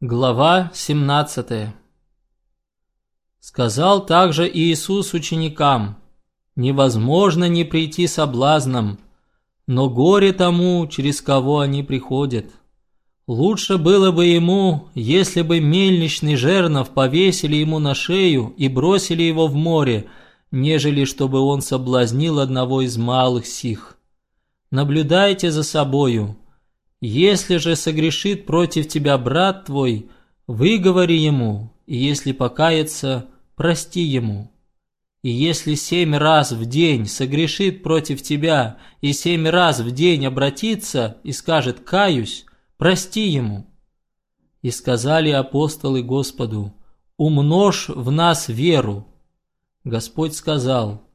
Глава 17 Сказал также Иисус ученикам, «Невозможно не прийти соблазном, но горе тому, через кого они приходят. Лучше было бы ему, если бы мельничный жернов повесили ему на шею и бросили его в море, нежели чтобы он соблазнил одного из малых сих. Наблюдайте за собою». Если же согрешит против тебя брат твой, выговори ему, и если покается, прости ему. И если семь раз в день согрешит против тебя, и семь раз в день обратится и скажет «каюсь», прости ему. И сказали апостолы Господу, умножь в нас веру. Господь сказал,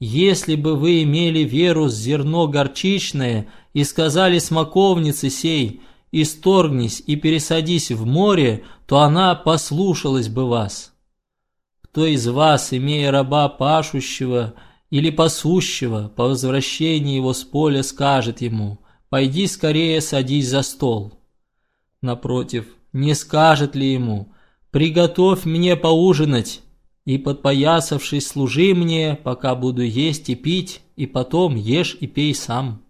если бы вы имели веру с зерно горчичное и сказали смоковнице сей, «Исторгнись и пересадись в море», то она послушалась бы вас. Кто из вас, имея раба пашущего или пасущего, по возвращении его с поля скажет ему, «Пойди скорее садись за стол». Напротив, не скажет ли ему, «Приготовь мне поужинать, и, подпоясавшись, служи мне, пока буду есть и пить, и потом ешь и пей сам».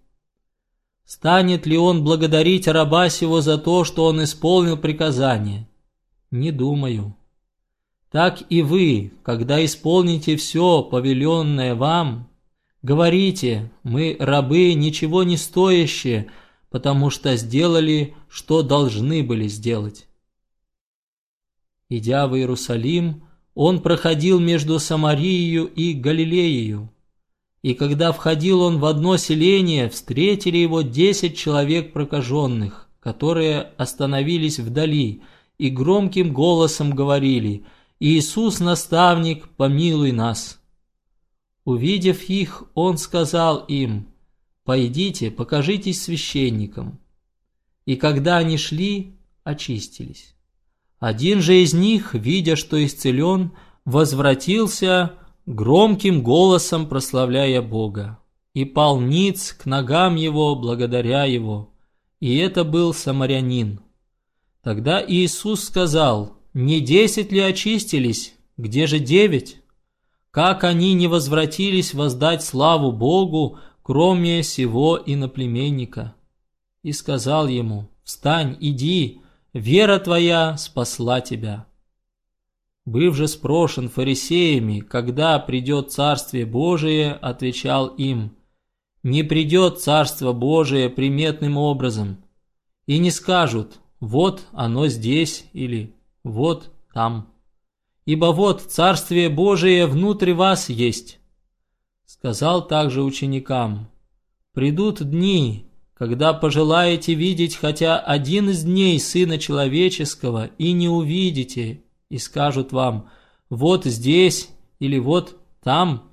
Станет ли он благодарить раба сего за то, что он исполнил приказание? Не думаю. Так и вы, когда исполните все, повеленное вам, говорите, мы рабы ничего не стоящие, потому что сделали, что должны были сделать. Идя в Иерусалим, он проходил между Самарией и Галилеей. И когда входил он в одно селение, встретили его десять человек прокаженных, которые остановились вдали и громким голосом говорили «Иисус, наставник, помилуй нас». Увидев их, он сказал им «Пойдите, покажитесь священникам». И когда они шли, очистились. Один же из них, видя, что исцелен, возвратился громким голосом прославляя Бога, и пал ниц к ногам его благодаря его, и это был самарянин. Тогда Иисус сказал, «Не десять ли очистились? Где же девять? Как они не возвратились воздать славу Богу, кроме сего иноплеменника?» И сказал ему, «Встань, иди, вера твоя спасла тебя». Быв же спрошен фарисеями, когда придет Царствие Божие, отвечал им, «Не придет Царство Божие приметным образом, и не скажут, вот оно здесь или вот там, ибо вот Царствие Божие внутри вас есть». Сказал также ученикам, «Придут дни, когда пожелаете видеть хотя один из дней Сына Человеческого, и не увидите, и скажут вам «вот здесь» или «вот там»,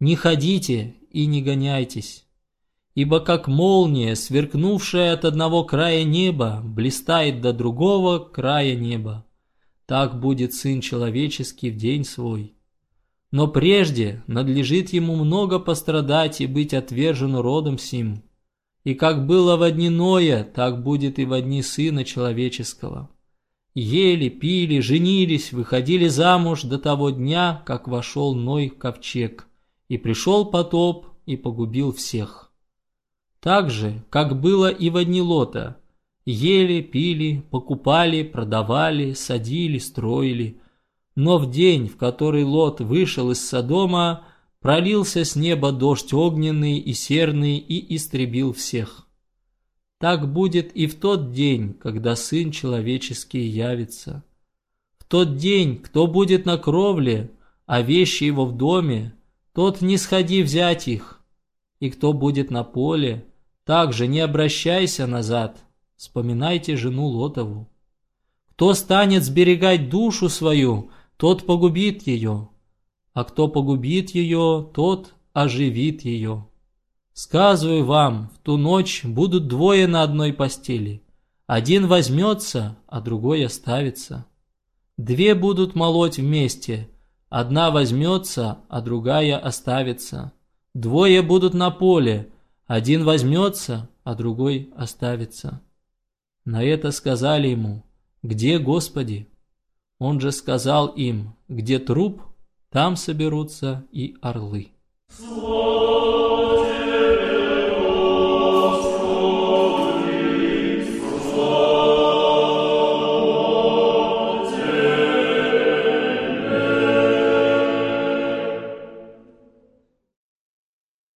не ходите и не гоняйтесь. Ибо как молния, сверкнувшая от одного края неба, блистает до другого края неба, так будет Сын Человеческий в день свой. Но прежде надлежит ему много пострадать и быть отвержен родом сим. И как было в дни Ноя, так будет и в дни Сына Человеческого. Ели, пили, женились, выходили замуж до того дня, как вошел Ной в ковчег, и пришел потоп и погубил всех. Так же, как было и в одни Лота, ели, пили, покупали, продавали, садили, строили. Но в день, в который Лот вышел из Содома, пролился с неба дождь огненный и серный и истребил всех. Так будет и в тот день, когда Сын Человеческий явится. В тот день, кто будет на кровле, а вещи его в доме, тот не сходи взять их. И кто будет на поле, также не обращайся назад. Вспоминайте жену Лотову. Кто станет сберегать душу свою, тот погубит ее, а кто погубит ее, тот оживит ее. Сказываю вам, в ту ночь будут двое на одной постели. Один возьмется, а другой оставится. Две будут молоть вместе, одна возьмется, а другая оставится. Двое будут на поле, один возьмется, а другой оставится. На это сказали ему, «Где Господи?» Он же сказал им, «Где труп, там соберутся и орлы».